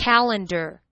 calendar.